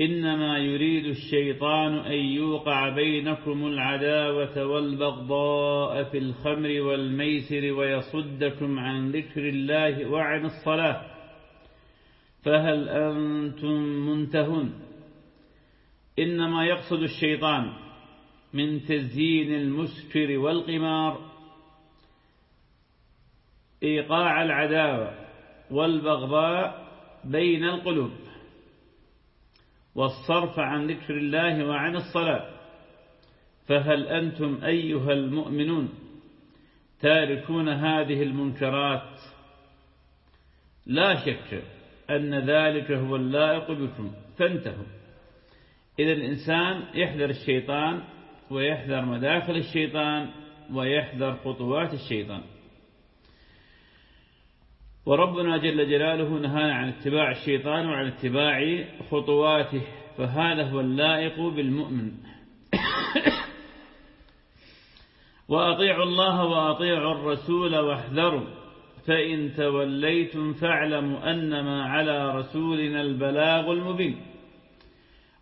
إنما يريد الشيطان أن يوقع بينكم العداوة والبغضاء في الخمر والميسر ويصدكم عن ذكر الله وعن الصلاة. فهل أنتم منتهون؟ إنما يقصد الشيطان من تزيين المسكر والقمار إيقاع العداوة والبغضاء بين القلوب. والصرف عن ذكر الله وعن الصلاة. فهل أنتم أيها المؤمنون تاركون هذه المنكرات؟ لا شك أن ذلك هو اللائق بكم. فانتهوا. إذا الإنسان يحذر الشيطان ويحذر مداخل الشيطان ويحذر خطوات الشيطان. وربنا جل جلاله نهانا عن اتباع الشيطان وعن اتباع خطواته فهذا هو اللائق بالمؤمن. وأطيعوا الله وأطيعوا الرسول واحذروا فإن توليتم فاعلموا أنما على رسولنا البلاغ المبين.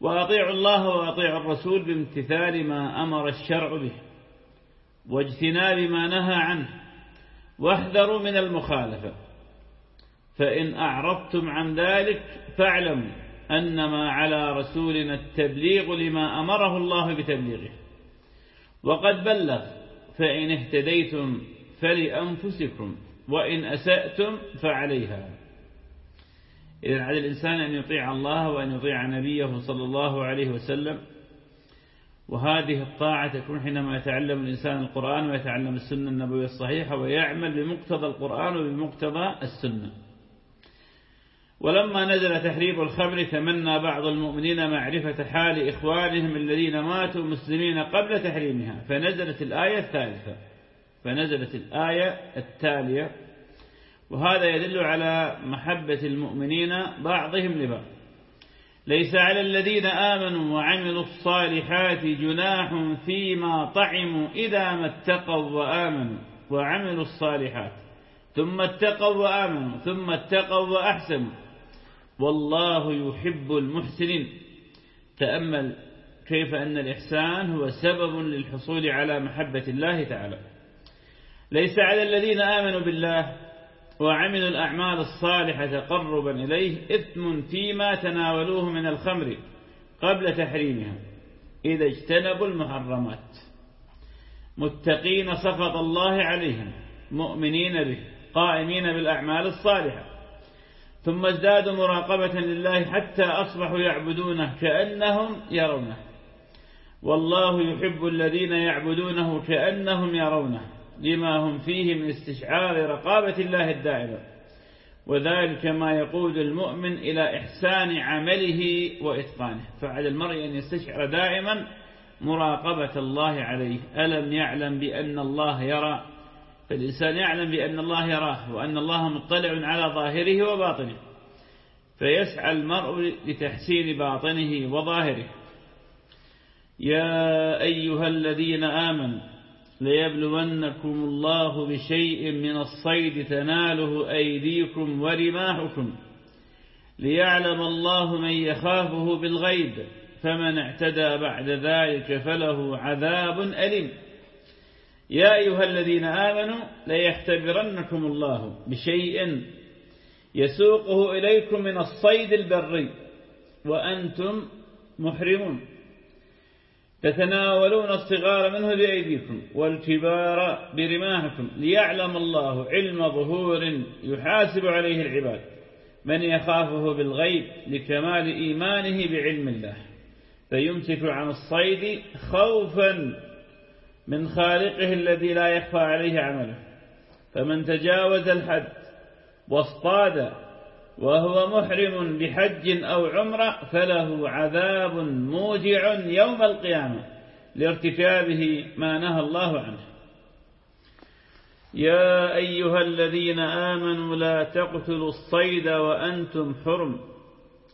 وأطيعوا الله وأطيعوا الرسول بامتثال ما أمر الشرع به واجتناب ما نهى عنه واحذروا من المخالفة. فإن أعرضتم عن ذلك فاعلموا أنما على رسولنا التبليغ لما أمره الله بتبليغه. وقد بلغ فإن اهتديتم فلأنفسكم وإن أسأتم فعليها. إذن على الإنسان أن يطيع الله وأن يطيع نبيه صلى الله عليه وسلم. وهذه الطاعة تكون حينما يتعلم الإنسان القرآن ويتعلم السنة النبوية الصحيحة ويعمل بمقتضى القرآن وبمقتضى السنة. ولما نزل تحريب الخمر تمنى بعض المؤمنين معرفة حال إخوانهم الذين ماتوا مسلمين قبل تحريمها. فنزلت الآية الثالثة. فنزلت الآية التالية. وهذا يدل على محبة المؤمنين بعضهم لبعض. ليس على الذين آمنوا وعملوا الصالحات جناح فيما طعموا إذا ما اتقوا وآمنوا وعملوا الصالحات. ثم اتقوا وآمنوا ثم اتقوا وأحسنوا. والله يحب المحسنين. تأمل كيف أن الإحسان هو سبب للحصول على محبة الله تعالى. ليس على الذين آمنوا بالله وعملوا الأعمال الصالحة تقربا إليه إثم فيما تناولوه من الخمر قبل تحريمها إذا اجتنبوا المحرمات. متقين سخط الله عليهم مؤمنين به قائمين بالأعمال الصالحة. ثم ازدادوا مراقبة لله حتى أصبحوا يعبدونه كأنهم يرونه. والله يحب الذين يعبدونه كأنهم يرونه لما هم فيه من استشعار رقابة الله الدائمة وذلك ما يقود المؤمن إلى إحسان عمله وإتقانه. فعلى المرء أن يستشعر دائما مراقبة الله عليه. ألم يعلم بأن الله يرى فالإنسان يعلم بأن الله يراه وأن الله مطلع على ظاهره وباطنه فيسعى المرء لتحسين باطنه وظاهره. يا أيها الذين آمنوا ليبلونكم الله بشيء من الصيد تناله أيديكم ورماحكم ليعلم الله من يخافه بالغيب فمن اعتدى بعد ذلك فله عذاب أليم. يا أيها الذين آمنوا ليختبرنكم الله بشيء يسوقه إليكم من الصيد البري وأنتم محرمون. تتناولون الصغار منه بأيديكم والكبار برماحكم ليعلم الله علم ظهور يحاسب عليه العباد. من يخافه بالغيب لكمال إيمانه بعلم الله فيمسك عن الصيد خوفا. من خالقه الذي لا يخفى عليه عمله. فمن تجاوز الحد واصطاد وهو محرم بحج أو عمرة فله عذاب موجع يوم القيامة لارتكابه ما نهى الله عنه. يا أيها الذين آمنوا لا تقتلوا الصيد وأنتم حرم.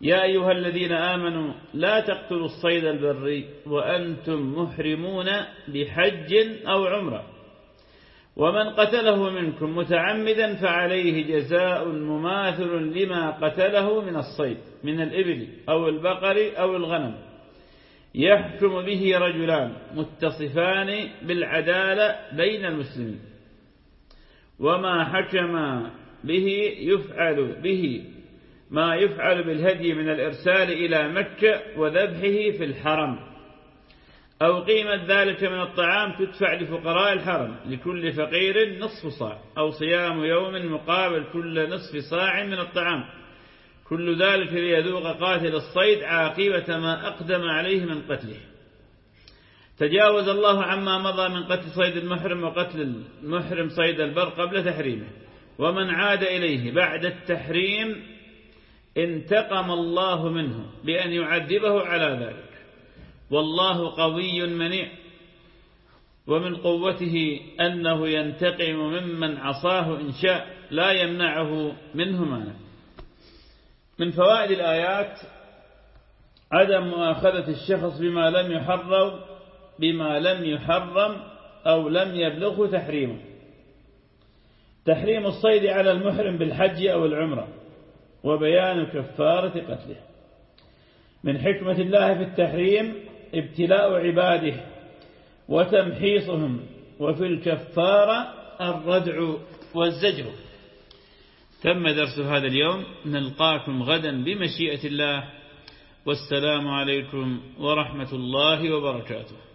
يا أيها الذين آمنوا لا تقتلوا الصيد البري وأنتم محرمون بحج أو عمرة. ومن قتله منكم متعمدا فعليه جزاء مماثل لما قتله من الصيد من الإبل أو البقر أو الغنم. يحكم به رجلان متصفان بالعدالة بين المسلمين. وما حكم به يفعل به ما يفعل بالهدي من الإرسال إلى مكة وذبحه في الحرم. أو قيمة ذلك من الطعام تدفع لفقراء الحرم لكل فقير نصف صاع. أو صيام يوم مقابل كل نصف صاع من الطعام. كل ذلك ليذوق قاتل الصيد عاقبة ما أقدم عليه من قتله. تجاوز الله عما مضى من قتل صيد المحرم وقتل المحرم صيد البر قبل تحريمه. ومن عاد إليه بعد التحريم انتقم الله منه بأن يعذبه على ذلك. والله قوي منيع. ومن قوته أنه ينتقم ممن عصاه إن شاء لا يمنعه منه مانع. من فوائد الآيات عدم مؤاخذة الشخص بما لم يحرم بما لم يحرم أو لم يبلغه تحريمه. تحريم الصيد على المحرم بالحج أو العمرة. وبيان كفارة قتله. من حكمة الله في التحريم ابتلاء عباده وتمحيصهم وفي الكفارة الردع والزجر. تم درس هذا اليوم. نلقاكم غدا بمشيئة الله. والسلام عليكم ورحمة الله وبركاته.